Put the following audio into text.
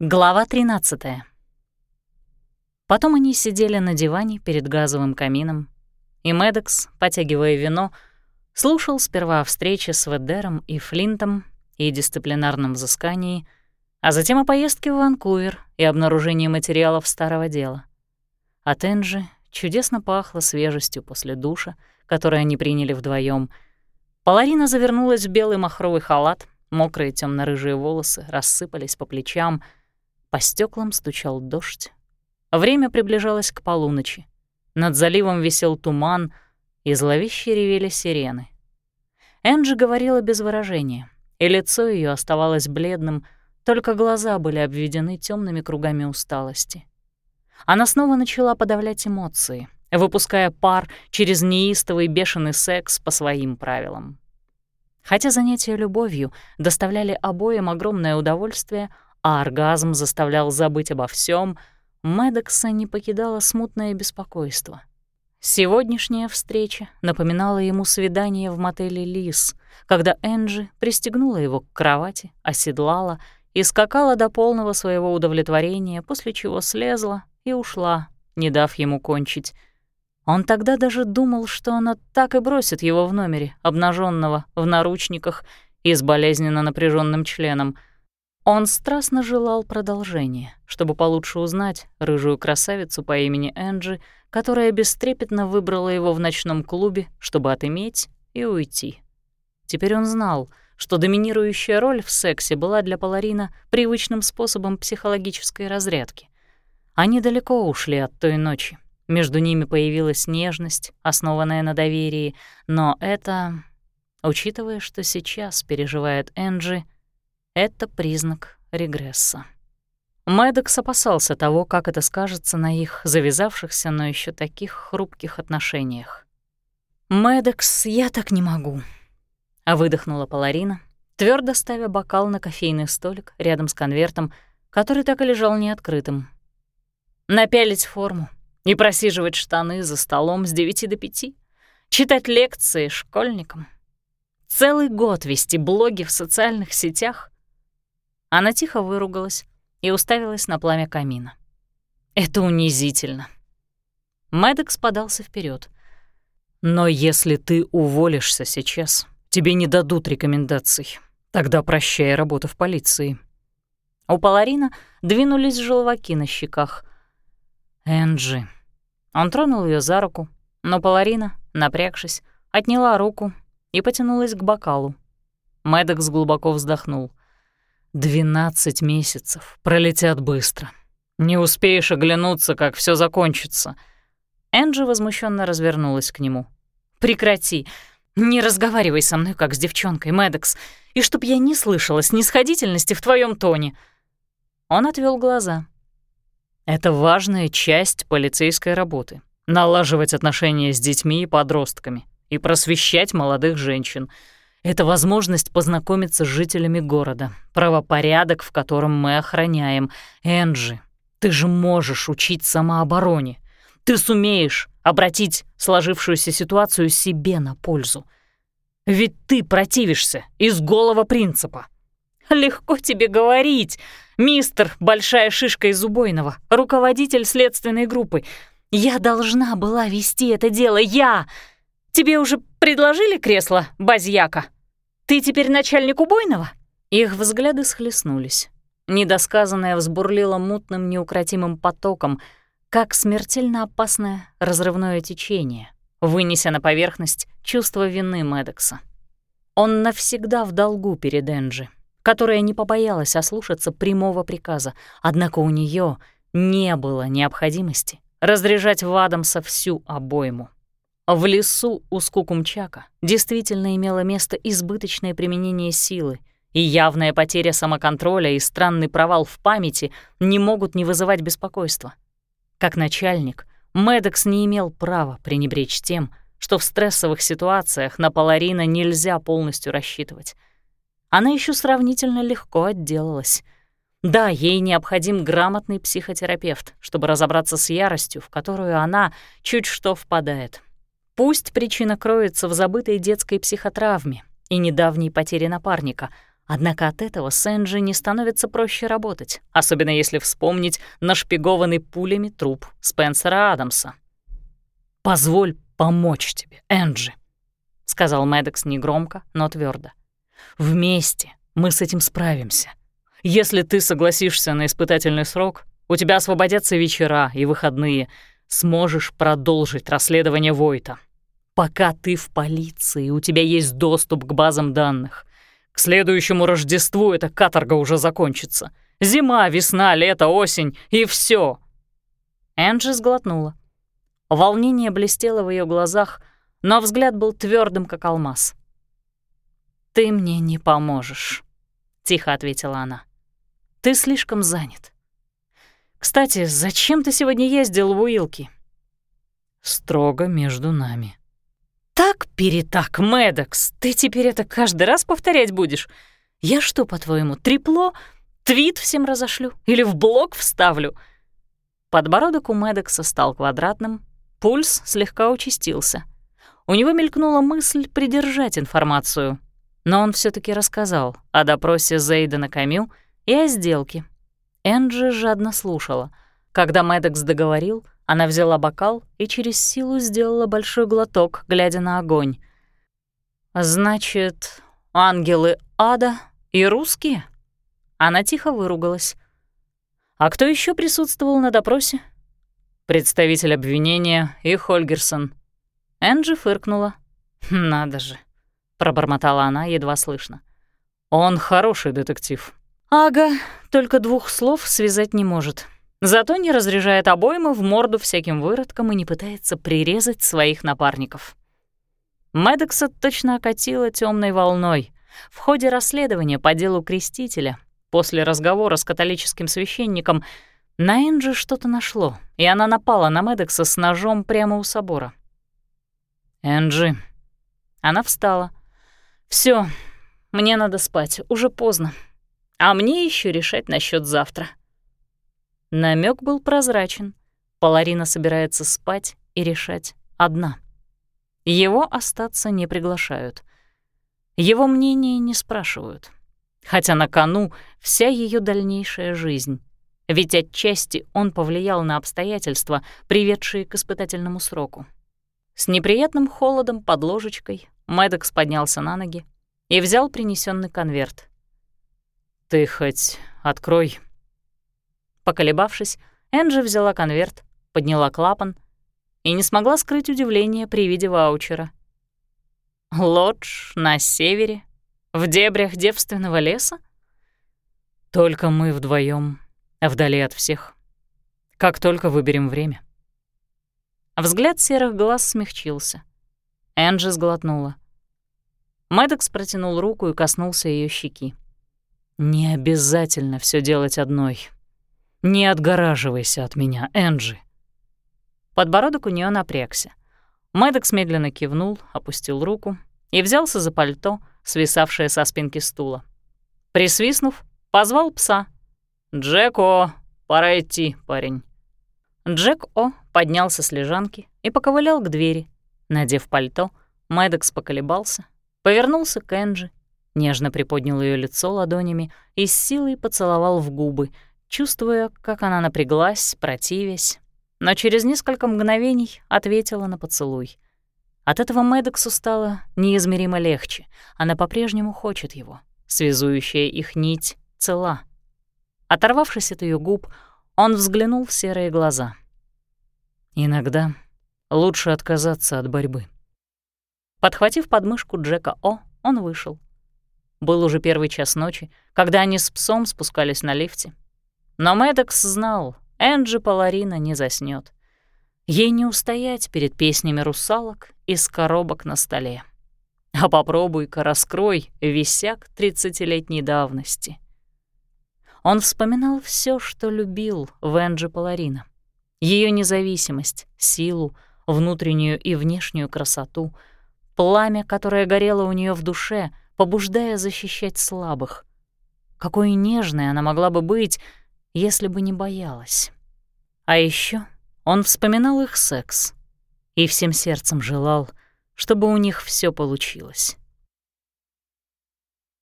Глава 13. Потом они сидели на диване перед газовым камином, и Медекс, потягивая вино, слушал сперва о встрече с Ведером и Флинтом и дисциплинарном взыскании, а затем о поездке в Ванкувер и обнаружении материалов старого дела. От Энджи чудесно пахло свежестью после душа, который они приняли вдвоем. Паларина завернулась в белый махровый халат, мокрые темно рыжие волосы рассыпались по плечам — по стеклам стучал дождь. Время приближалось к полуночи. Над заливом висел туман, и зловеще ревели сирены. Энджи говорила без выражения, и лицо ее оставалось бледным, только глаза были обведены темными кругами усталости. Она снова начала подавлять эмоции, выпуская пар через неистовый бешеный секс по своим правилам. Хотя занятия любовью доставляли обоим огромное удовольствие, а оргазм заставлял забыть обо всем, Медекса не покидало смутное беспокойство. Сегодняшняя встреча напоминала ему свидание в мотеле «Лис», когда Энджи пристегнула его к кровати, оседлала и скакала до полного своего удовлетворения, после чего слезла и ушла, не дав ему кончить. Он тогда даже думал, что она так и бросит его в номере, обнаженного в наручниках и с болезненно напряженным членом — он страстно желал продолжения, чтобы получше узнать рыжую красавицу по имени Энджи, которая бестрепетно выбрала его в ночном клубе, чтобы отыметь и уйти. Теперь он знал, что доминирующая роль в сексе была для Паларина привычным способом психологической разрядки. Они далеко ушли от той ночи. Между ними появилась нежность, основанная на доверии, но это, учитывая, что сейчас переживает Энджи, это признак регресса. Мэддокс опасался того, как это скажется на их завязавшихся, но еще таких хрупких отношениях. «Мэддокс, я так не могу», — а выдохнула Паларина, твердо ставя бокал на кофейный столик рядом с конвертом, который так и лежал неоткрытым. «Напялить форму и просиживать штаны за столом с девяти до пяти, читать лекции школьникам, целый год вести блоги в социальных сетях — она тихо выругалась и уставилась на пламя камина. «Это унизительно». Мэддокс подался вперед. «Но если ты уволишься сейчас, тебе не дадут рекомендаций. Тогда прощай работу в полиции». У Паларина двинулись желваки на щеках. «Энджи». Он тронул ее за руку, но Паларина, напрягшись, отняла руку и потянулась к бокалу. Мэддокс глубоко вздохнул. Двенадцать месяцев пролетят быстро. Не успеешь оглянуться, как все закончится. Энджи возмущенно развернулась к нему. Прекрати. Не разговаривай со мной, как с девчонкой, Медекс, и чтоб я не слышала снисходительности в твоем тоне. Он отвел глаза. Это важная часть полицейской работы — налаживать отношения с детьми и подростками и просвещать молодых женщин — это возможность познакомиться с жителями города, правопорядок, в котором мы охраняем. Энджи, ты же можешь учить самообороне. Ты сумеешь обратить сложившуюся ситуацию себе на пользу. Ведь ты противишься из голого принципа. Легко тебе говорить, мистер Большая Шишка из Убойного, руководитель следственной группы. Я должна была вести это дело, я! Тебе уже предложили кресло, базьяка? Ты теперь начальник убойного?» Их взгляды схлестнулись. Недосказанное взбурлило мутным неукротимым потоком, как смертельно опасное разрывное течение, вынеся на поверхность чувство вины Медекса. Он навсегда в долгу перед Энджи, которая не побоялась ослушаться прямого приказа, однако у нее не было необходимости разряжать в Адамса всю обойму. В лесу у Скукумчака действительно имело место избыточное применение силы, и явная потеря самоконтроля и странный провал в памяти не могут не вызывать беспокойства. Как начальник, Медекс не имел права пренебречь тем, что в стрессовых ситуациях на Паларина нельзя полностью рассчитывать. Она еще сравнительно легко отделалась. Да, ей необходим грамотный психотерапевт, чтобы разобраться с яростью, в которую она чуть что впадает. Пусть причина кроется в забытой детской психотравме и недавней потере напарника, Однако от этого с Энджи не становится проще работать, особенно если вспомнить нашпигованный пулями труп Спенсера Адамса. «Позволь помочь тебе, Энджи», — сказал Мэддокс негромко, но твердо. «Вместе мы с этим справимся. Если ты согласишься на испытательный срок, у тебя освободятся вечера и выходные, сможешь продолжить расследование Войта. Пока ты в полиции, у тебя есть доступ к базам данных. К следующему Рождеству эта каторга уже закончится. Зима, весна, лето, осень и все. Энджи сглотнула. Волнение блестело в ее глазах, но взгляд был твердым, как алмаз. «Ты мне не поможешь», — тихо ответила она. «Ты слишком занят. Кстати, зачем ты сегодня ездил в Уилки?» «Строго между нами», Так-перетак, Мэддокс, ты теперь это каждый раз повторять будешь? Я что, по-твоему, трепло? Твит всем разошлю? Или в блог вставлю?» Подбородок у Мэддокса стал квадратным, пульс слегка участился. У него мелькнула мысль придержать информацию, но он все таки рассказал о допросе Зейдена Камю и о сделке. Энджи жадно слушала. Когда Мэддокс договорил — она взяла бокал и через силу сделала большой глоток, глядя на огонь. «Значит, ангелы ада и русские?» Она тихо выругалась. «А кто еще присутствовал на допросе?» «Представитель обвинения и Хольгерсон». Энджи фыркнула. «Надо же», — пробормотала она едва слышно. «Он хороший детектив». «Ага, только двух слов связать не может». Зато не разряжает обоймы в морду всяким выродкам и не пытается прирезать своих напарников. Медекса точно окатила темной волной. В ходе расследования по делу Крестителя, после разговора с католическим священником, на Энджи что-то нашло, и она напала на Медекса с ножом прямо у собора. «Энджи». Она встала. Все, мне надо спать, уже поздно. А мне еще решать насчет завтра». Намек был прозрачен. Паларина собирается спать и решать одна. Его остаться не приглашают. Его мнение не спрашивают. Хотя на кону вся ее дальнейшая жизнь. Ведь отчасти он повлиял на обстоятельства, приведшие к испытательному сроку. С неприятным холодом под ложечкой Мэддокс поднялся на ноги и взял принесенный конверт. «Ты хоть открой», Поколебавшись, Энджи взяла конверт, подняла клапан и не смогла скрыть удивление при виде ваучера. «Лодж на севере, в дебрях девственного леса?» «Только мы вдвоем, вдали от всех. Как только выберем время». Взгляд серых глаз смягчился. Энджи сглотнула. Мэддокс протянул руку и коснулся ее щеки. «Не обязательно все делать одной», не отгораживайся от меня, Энджи. Подбородок у нее напрягся. Мэддокс медленно кивнул, опустил руку и взялся за пальто, свисавшее со спинки стула. Присвистнув, позвал пса. «Джек О, пора идти, парень». Джек О поднялся с лежанки и поковылял к двери. Надев пальто, Мэддокс поколебался, повернулся к Энджи, нежно приподнял ее лицо ладонями и с силой поцеловал в губы — чувствуя, как она напряглась, противясь, но через несколько мгновений ответила на поцелуй. От этого Мэддоксу стало неизмеримо легче. Она по-прежнему хочет его. Связующая их нить цела. Оторвавшись от ее губ, он взглянул в серые глаза. «Иногда лучше отказаться от борьбы». Подхватив подмышку Джека О, он вышел. Был уже первый час ночи, когда они с псом спускались на лифте, но Мэддокс знал, Энджи Паларина не заснет. Ей не устоять перед песнями русалок из коробок на столе. А попробуй-ка раскрой висяк тридцатилетней давности. Он вспоминал все, что любил в Энджи Паларина. Ее независимость, силу, внутреннюю и внешнюю красоту, пламя, которое горело у нее в душе, побуждая защищать слабых. Какой нежной она могла бы быть, если бы не боялась. А еще он вспоминал их секс и всем сердцем желал, чтобы у них все получилось.